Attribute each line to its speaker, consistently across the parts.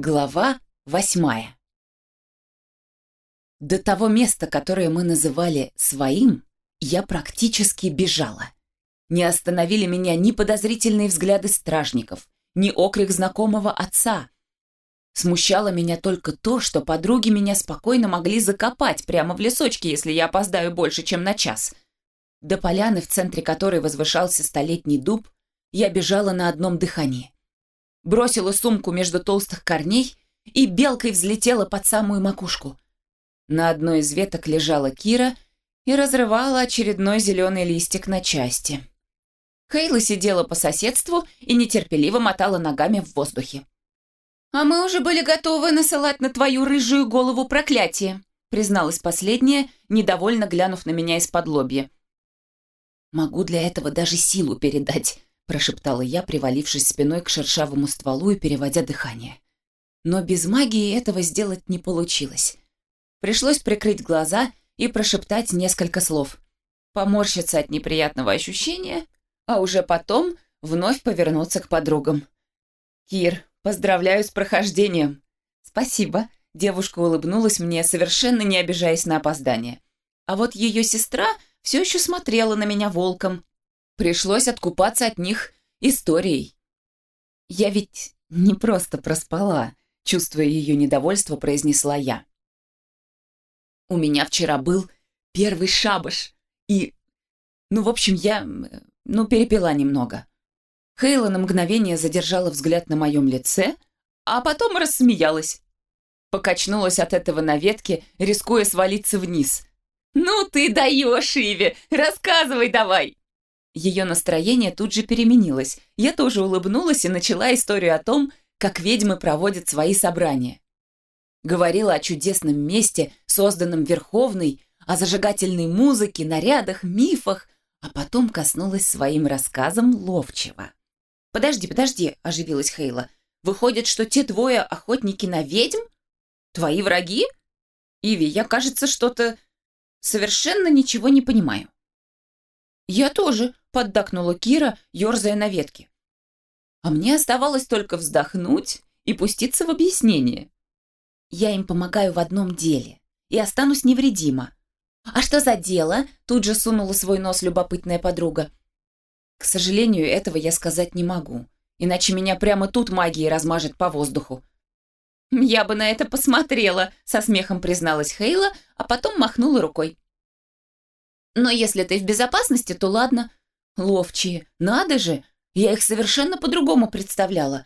Speaker 1: Глава восьмая. До того места, которое мы называли «своим», я практически бежала. Не остановили меня ни подозрительные взгляды стражников, ни окрик знакомого отца. Смущало меня только то, что подруги меня спокойно могли закопать прямо в лесочке, если я опоздаю больше, чем на час. До поляны, в центре которой возвышался столетний дуб, я бежала на одном дыхании бросила сумку между толстых корней и белкой взлетела под самую макушку. На одной из веток лежала Кира и разрывала очередной зеленый листик на части. Хейла сидела по соседству и нетерпеливо мотала ногами в воздухе. «А мы уже были готовы насылать на твою рыжую голову проклятие», призналась последняя, недовольно глянув на меня из-под лобья. «Могу для этого даже силу передать», прошептала я, привалившись спиной к шершавому стволу и переводя дыхание. Но без магии этого сделать не получилось. Пришлось прикрыть глаза и прошептать несколько слов. Поморщиться от неприятного ощущения, а уже потом вновь повернуться к подругам. «Кир, поздравляю с прохождением!» «Спасибо», — девушка улыбнулась мне, совершенно не обижаясь на опоздание. А вот ее сестра все еще смотрела на меня волком, Пришлось откупаться от них историей. «Я ведь не просто проспала», — чувствуя ее недовольство, произнесла я. «У меня вчера был первый шабаш, и... Ну, в общем, я... ну, перепила немного». Хейла на мгновение задержала взгляд на моем лице, а потом рассмеялась. Покачнулась от этого на ветке, рискуя свалиться вниз. «Ну ты даешь, Иви! Рассказывай давай!» Ее настроение тут же переменилось. Я тоже улыбнулась и начала историю о том, как ведьмы проводят свои собрания. Говорила о чудесном месте, созданном Верховной, о зажигательной музыке, нарядах, мифах, а потом коснулась своим рассказом ловчего. «Подожди, подожди», — оживилась Хейла. «Выходит, что те двое охотники на ведьм? Твои враги? Иви, я, кажется, что-то совершенно ничего не понимаю». «Я тоже», — поддакнула Кира, ерзая на ветке. А мне оставалось только вздохнуть и пуститься в объяснение. «Я им помогаю в одном деле и останусь невредима». «А что за дело?» — тут же сунула свой нос любопытная подруга. «К сожалению, этого я сказать не могу, иначе меня прямо тут магией размажет по воздуху». «Я бы на это посмотрела», — со смехом призналась Хейла, а потом махнула рукой. Но если ты в безопасности, то ладно. Ловчие, надо же, я их совершенно по-другому представляла.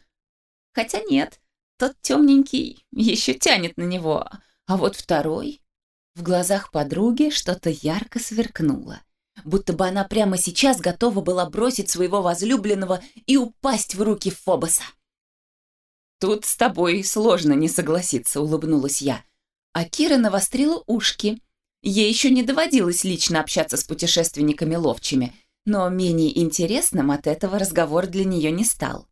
Speaker 1: Хотя нет, тот темненький еще тянет на него, а вот второй... В глазах подруги что-то ярко сверкнуло, будто бы она прямо сейчас готова была бросить своего возлюбленного и упасть в руки Фобоса. «Тут с тобой сложно не согласиться», — улыбнулась я. А Кира навострила ушки — Ей еще не доводилось лично общаться с путешественниками ловчими, но менее интересным от этого разговор для нее не стал.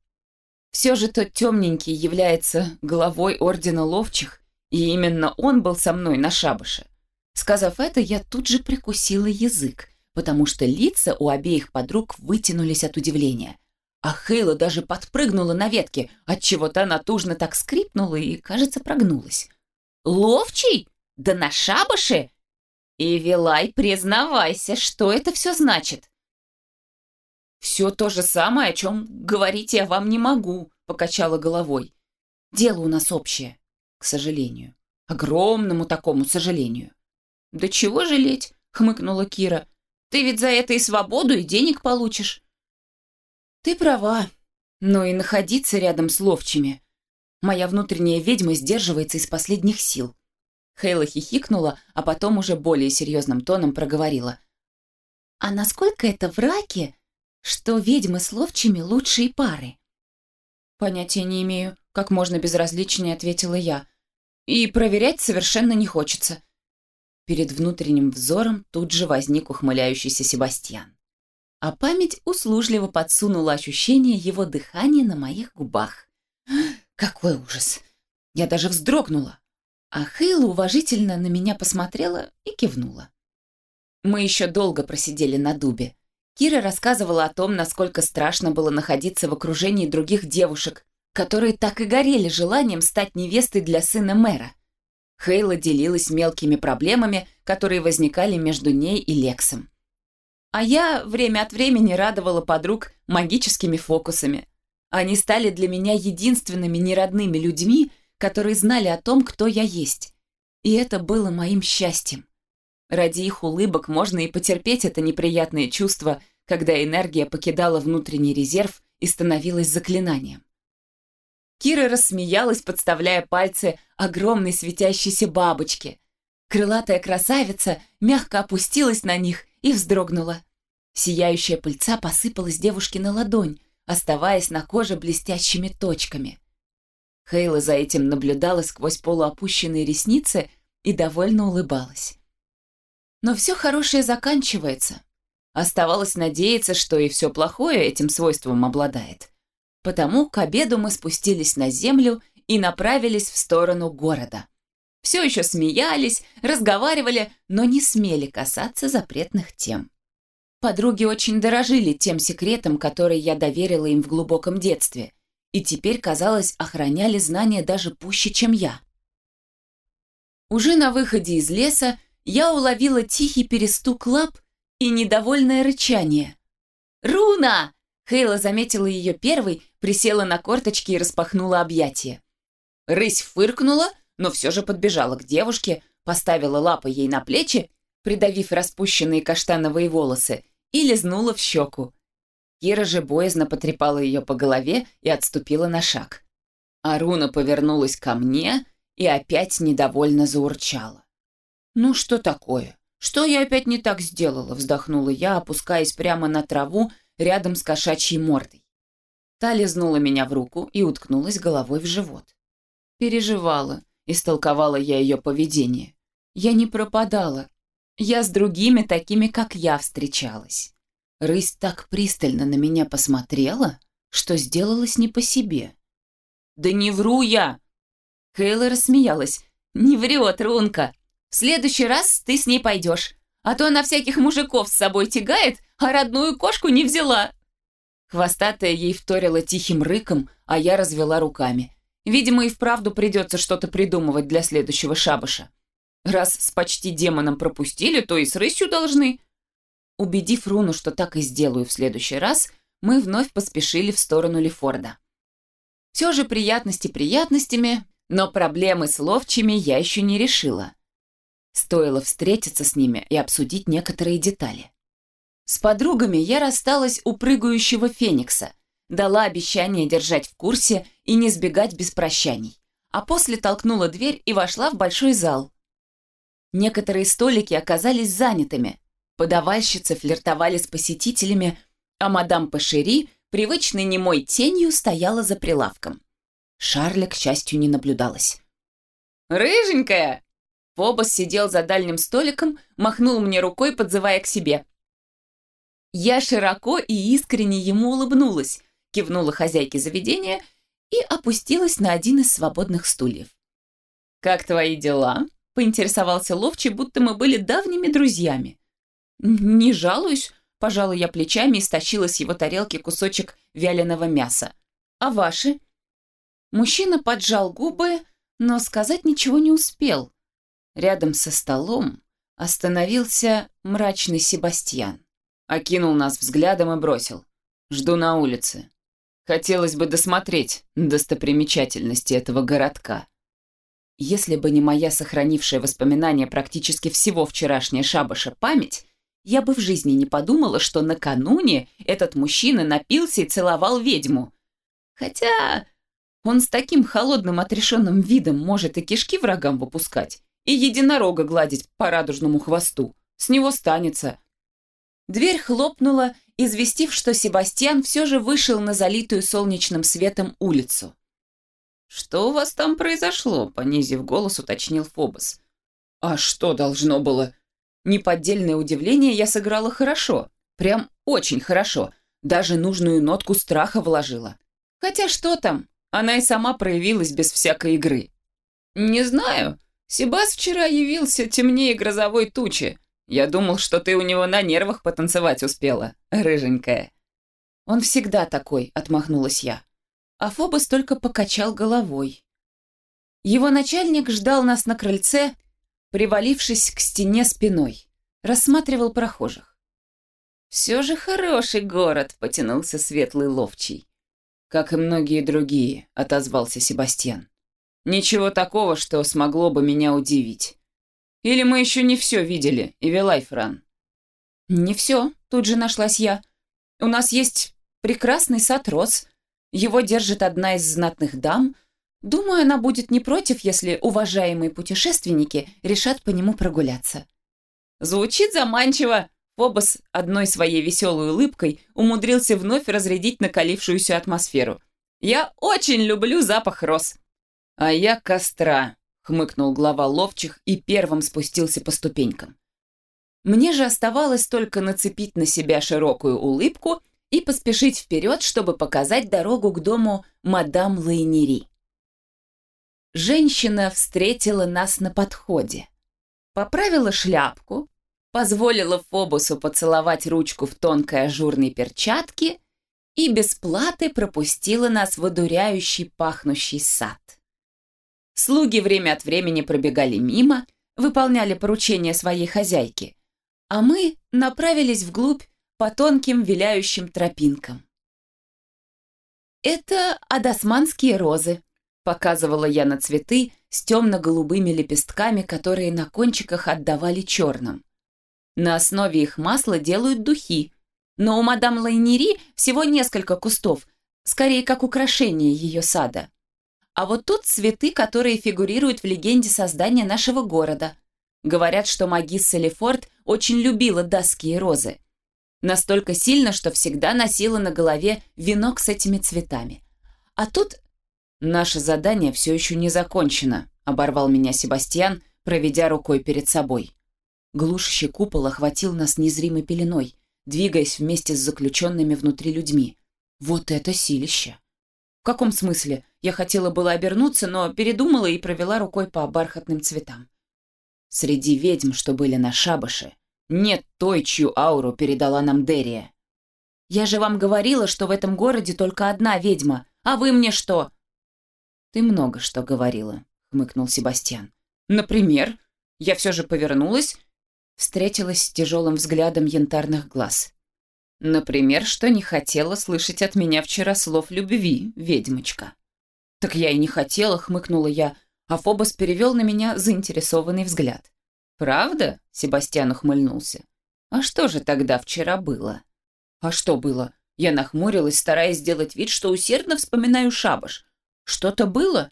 Speaker 1: Все же тот темненький является главой Ордена Ловчих, и именно он был со мной на шабаше. Сказав это, я тут же прикусила язык, потому что лица у обеих подруг вытянулись от удивления. А Хейла даже подпрыгнула на ветке, отчего-то натужно так скрипнула и, кажется, прогнулась. «Ловчий? Да на шабаше? И, Вилай, признавайся, что это все значит? «Все то же самое, о чем говорить я вам не могу», — покачала головой. «Дело у нас общее, к сожалению. Огромному такому сожалению». «Да чего жалеть?» — хмыкнула Кира. «Ты ведь за это и свободу, и денег получишь». «Ты права. Но и находиться рядом с ловчими. Моя внутренняя ведьма сдерживается из последних сил. Хейла хихикнула, а потом уже более серьезным тоном проговорила. «А насколько это в раке, что ведьмы с ловчими лучшие пары?» «Понятия не имею», — как можно безразличнее ответила я. «И проверять совершенно не хочется». Перед внутренним взором тут же возник ухмыляющийся Себастьян. А память услужливо подсунула ощущение его дыхания на моих губах. Какой ужас! Я даже вздрогнула. А Хейла уважительно на меня посмотрела и кивнула. Мы еще долго просидели на дубе. Кира рассказывала о том, насколько страшно было находиться в окружении других девушек, которые так и горели желанием стать невестой для сына мэра. Хейла делилась мелкими проблемами, которые возникали между ней и Лексом. А я время от времени радовала подруг магическими фокусами. Они стали для меня единственными неродными людьми, которые знали о том, кто я есть. И это было моим счастьем. Ради их улыбок можно и потерпеть это неприятное чувство, когда энергия покидала внутренний резерв и становилась заклинанием. Кира рассмеялась, подставляя пальцы огромной светящейся бабочке. Крылатая красавица мягко опустилась на них и вздрогнула. Сияющая пыльца посыпалась девушке на ладонь, оставаясь на коже блестящими точками. Хейла за этим наблюдала сквозь полуопущенные ресницы и довольно улыбалась. Но все хорошее заканчивается. Оставалось надеяться, что и все плохое этим свойством обладает. Потому к обеду мы спустились на землю и направились в сторону города. Все еще смеялись, разговаривали, но не смели касаться запретных тем. Подруги очень дорожили тем секретом, который я доверила им в глубоком детстве, и теперь, казалось, охраняли знания даже пуще, чем я. Уже на выходе из леса я уловила тихий перестук лап и недовольное рычание. «Руна!» Хейла заметила ее первой, присела на корточки и распахнула объятия. Рысь фыркнула, но все же подбежала к девушке, поставила лапы ей на плечи, придавив распущенные каштановые волосы, и лизнула в щеку. Кира же боязно потрепала ее по голове и отступила на шаг. Аруна повернулась ко мне и опять недовольно заурчала. «Ну что такое? Что я опять не так сделала?» вздохнула я, опускаясь прямо на траву рядом с кошачьей мордой. Та лизнула меня в руку и уткнулась головой в живот. Переживала, истолковала я ее поведение. Я не пропадала. Я с другими такими, как я, встречалась. Рысь так пристально на меня посмотрела, что сделалась не по себе. «Да не вру я!» Кейла рассмеялась. «Не врет, Рунка. В следующий раз ты с ней пойдешь, а то она всяких мужиков с собой тягает, а родную кошку не взяла». Хвостатая ей вторила тихим рыком, а я развела руками. Видимо, и вправду придется что-то придумывать для следующего шабаша. Раз с почти демоном пропустили, то и с рысью должны. Убедив Руну, что так и сделаю в следующий раз, мы вновь поспешили в сторону Лефорда. Все же приятности приятностями, но проблемы с ловчими я еще не решила. Стоило встретиться с ними и обсудить некоторые детали. С подругами я рассталась у прыгающего феникса, дала обещание держать в курсе и не сбегать без прощаний, а после толкнула дверь и вошла в большой зал. Некоторые столики оказались занятыми, подавальщицы флиртовали с посетителями, а мадам Пашери, привычной немой тенью, стояла за прилавком. Шарля, к счастью, не наблюдалась. «Рыженькая!» Фобос сидел за дальним столиком, махнул мне рукой, подзывая к себе. Я широко и искренне ему улыбнулась, кивнула хозяйке заведения и опустилась на один из свободных стульев. «Как твои дела?» — поинтересовался Ловчий, будто мы были давними друзьями. «Не жалуюсь», — пожала я плечами и стащила с его тарелки кусочек вяленого мяса. «А ваши?» Мужчина поджал губы, но сказать ничего не успел. Рядом со столом остановился мрачный Себастьян. Окинул нас взглядом и бросил. «Жду на улице. Хотелось бы досмотреть достопримечательности этого городка». Если бы не моя сохранившая воспоминания практически всего вчерашняя шабаша память, я бы в жизни не подумала, что накануне этот мужчина напился и целовал ведьму. Хотя он с таким холодным отрешенным видом может и кишки врагам выпускать, и единорога гладить по радужному хвосту. С него станется. Дверь хлопнула, известив, что Себастьян все же вышел на залитую солнечным светом улицу. «Что у вас там произошло?» — понизив голос, уточнил Фобос. «А что должно было?» Неподдельное удивление я сыграла хорошо. Прям очень хорошо. Даже нужную нотку страха вложила. Хотя что там? Она и сама проявилась без всякой игры. «Не знаю. Себас вчера явился темнее грозовой тучи. Я думал, что ты у него на нервах потанцевать успела, рыженькая». «Он всегда такой», — отмахнулась я. а Фобос только покачал головой. Его начальник ждал нас на крыльце, привалившись к стене спиной, рассматривал прохожих. «Все же хороший город», — потянулся светлый ловчий. «Как и многие другие», — отозвался Себастьян. «Ничего такого, что смогло бы меня удивить. Или мы еще не все видели, Ивелай Фран?» «Не все», — тут же нашлась я. «У нас есть прекрасный сад роз. Его держит одна из знатных дам — Думаю, она будет не против, если уважаемые путешественники решат по нему прогуляться. Звучит заманчиво. Фобос одной своей веселой улыбкой умудрился вновь разрядить накалившуюся атмосферу. «Я очень люблю запах роз». «А я костра», — хмыкнул глава ловчих и первым спустился по ступенькам. Мне же оставалось только нацепить на себя широкую улыбку и поспешить вперед, чтобы показать дорогу к дому мадам Лейнери. Женщина встретила нас на подходе. Поправила шляпку, позволила Фобусу поцеловать ручку в тонкой ажурной перчатке и без платы пропустила нас в одуряющий пахнущий сад. Слуги время от времени пробегали мимо, выполняли поручения своей хозяйки, а мы направились вглубь по тонким виляющим тропинкам. Это адасманские розы, Показывала я на цветы с темно-голубыми лепестками, которые на кончиках отдавали черным. На основе их масла делают духи, но у мадам Лайнери всего несколько кустов, скорее как украшение ее сада. А вот тут цветы, которые фигурируют в легенде создания нашего города. Говорят, что магисса Лефорт очень любила датские розы. Настолько сильно, что всегда носила на голове венок с этими цветами. А тут «Наше задание все еще не закончено», — оборвал меня Себастьян, проведя рукой перед собой. Глушащий купол охватил нас незримой пеленой, двигаясь вместе с заключенными внутри людьми. Вот это силище! В каком смысле? Я хотела было обернуться, но передумала и провела рукой по бархатным цветам. Среди ведьм, что были на шабаше, нет той, чью ауру передала нам Дерия. «Я же вам говорила, что в этом городе только одна ведьма, а вы мне что?» «Ты много что говорила», — хмыкнул Себастьян. «Например?» Я все же повернулась, встретилась с тяжелым взглядом янтарных глаз. «Например, что не хотела слышать от меня вчера слов любви, ведьмочка». «Так я и не хотела», — хмыкнула я, а Фобос перевел на меня заинтересованный взгляд. «Правда?» — Себастьян ухмыльнулся. «А что же тогда вчера было?» «А что было?» Я нахмурилась, стараясь сделать вид, что усердно вспоминаю шабаш. Что-то было?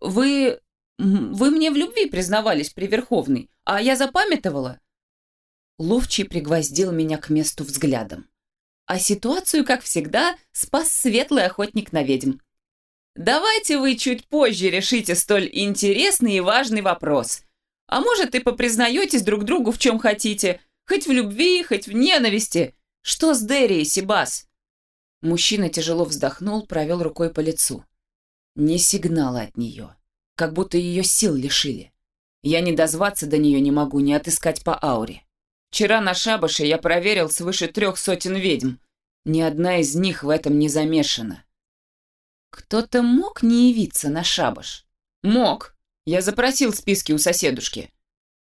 Speaker 1: Вы... вы мне в любви признавались при Верховной, а я запамятовала?» Ловчий пригвоздил меня к месту взглядом. А ситуацию, как всегда, спас светлый охотник на ведьм. «Давайте вы чуть позже решите столь интересный и важный вопрос. А может, и попризнаетесь друг другу в чем хотите, хоть в любви, хоть в ненависти. Что с Дерри, Сибас?» Мужчина тяжело вздохнул, провел рукой по лицу. Ни сигнала от нее. Как будто ее сил лишили. Я не дозваться до нее не могу, не отыскать по ауре. Вчера на шабаше я проверил свыше трех сотен ведьм. Ни одна из них в этом не замешана. Кто-то мог не явиться на шабаш? Мог. Я запросил списки у соседушки.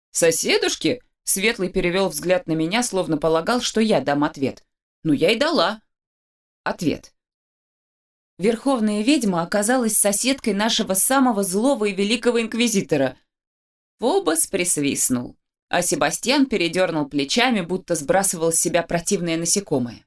Speaker 1: Соседушки? Светлый перевел взгляд на меня, словно полагал, что я дам ответ. Ну, я и дала. Ответ. Верховная ведьма оказалась соседкой нашего самого злого и великого инквизитора. Фобос присвистнул, а Себастьян передернул плечами, будто сбрасывал с себя противное насекомое.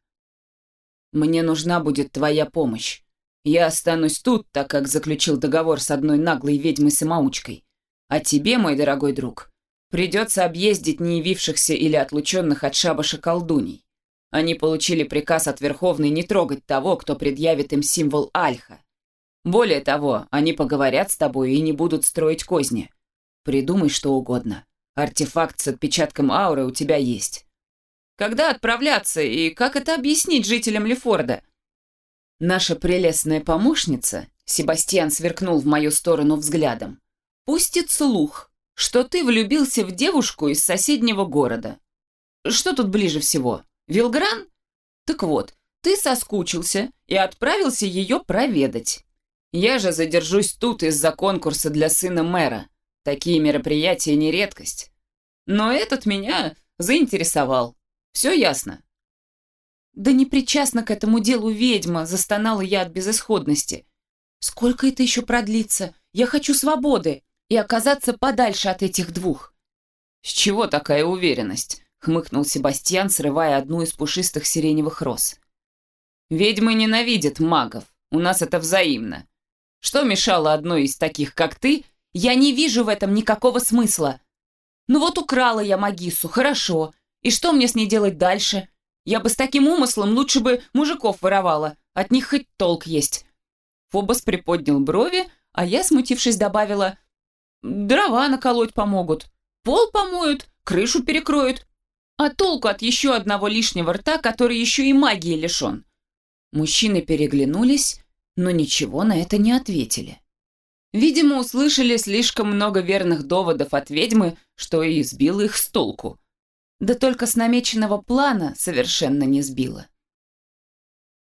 Speaker 1: «Мне нужна будет твоя помощь. Я останусь тут, так как заключил договор с одной наглой ведьмой-самоучкой. А тебе, мой дорогой друг, придется объездить не явившихся или отлученных от шабаша колдуней. Они получили приказ от Верховной не трогать того, кто предъявит им символ Альха. Более того, они поговорят с тобой и не будут строить козни. Придумай что угодно. Артефакт с отпечатком ауры у тебя есть. Когда отправляться и как это объяснить жителям Лефорда? Наша прелестная помощница, Себастьян сверкнул в мою сторону взглядом, пустит слух, что ты влюбился в девушку из соседнего города. Что тут ближе всего? Вилгран? Так вот, Ты соскучился и отправился ее проведать. Я же задержусь тут из-за конкурса для сына мэра. Такие мероприятия не редкость. Но этот меня заинтересовал. Все ясно. Да не причастна к этому делу ведьма, застонала я от безысходности. Сколько это еще продлится? Я хочу свободы и оказаться подальше от этих двух. С чего такая уверенность? хмыкнул Себастьян, срывая одну из пушистых сиреневых роз. Ведьмы ненавидят магов. У нас это взаимно. Что мешало одной из таких, как ты? Я не вижу в этом никакого смысла. Ну вот украла я Магису, хорошо. И что мне с ней делать дальше? Я бы с таким умыслом лучше бы мужиков воровала. От них хоть толк есть. Фобос приподнял брови, а я, смутившись, добавила, «Дрова наколоть помогут, пол помоют, крышу перекроют. А толку от еще одного лишнего рта, который еще и магии лишен?» Мужчины переглянулись, но ничего на это не ответили. Видимо, услышали слишком много верных доводов от ведьмы, что и сбило их с толку. Да только с намеченного плана совершенно не сбило.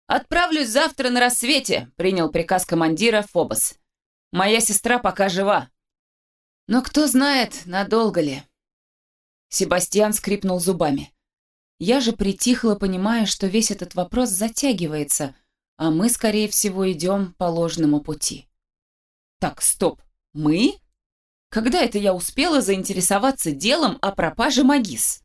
Speaker 1: «Отправлюсь завтра на рассвете», — принял приказ командира Фобос. «Моя сестра пока жива». «Но кто знает, надолго ли?» Себастьян скрипнул зубами. Я же притихла, понимая, что весь этот вопрос затягивается, а мы, скорее всего, идем по ложному пути. Так, стоп, мы? Когда это я успела заинтересоваться делом о пропаже Магис?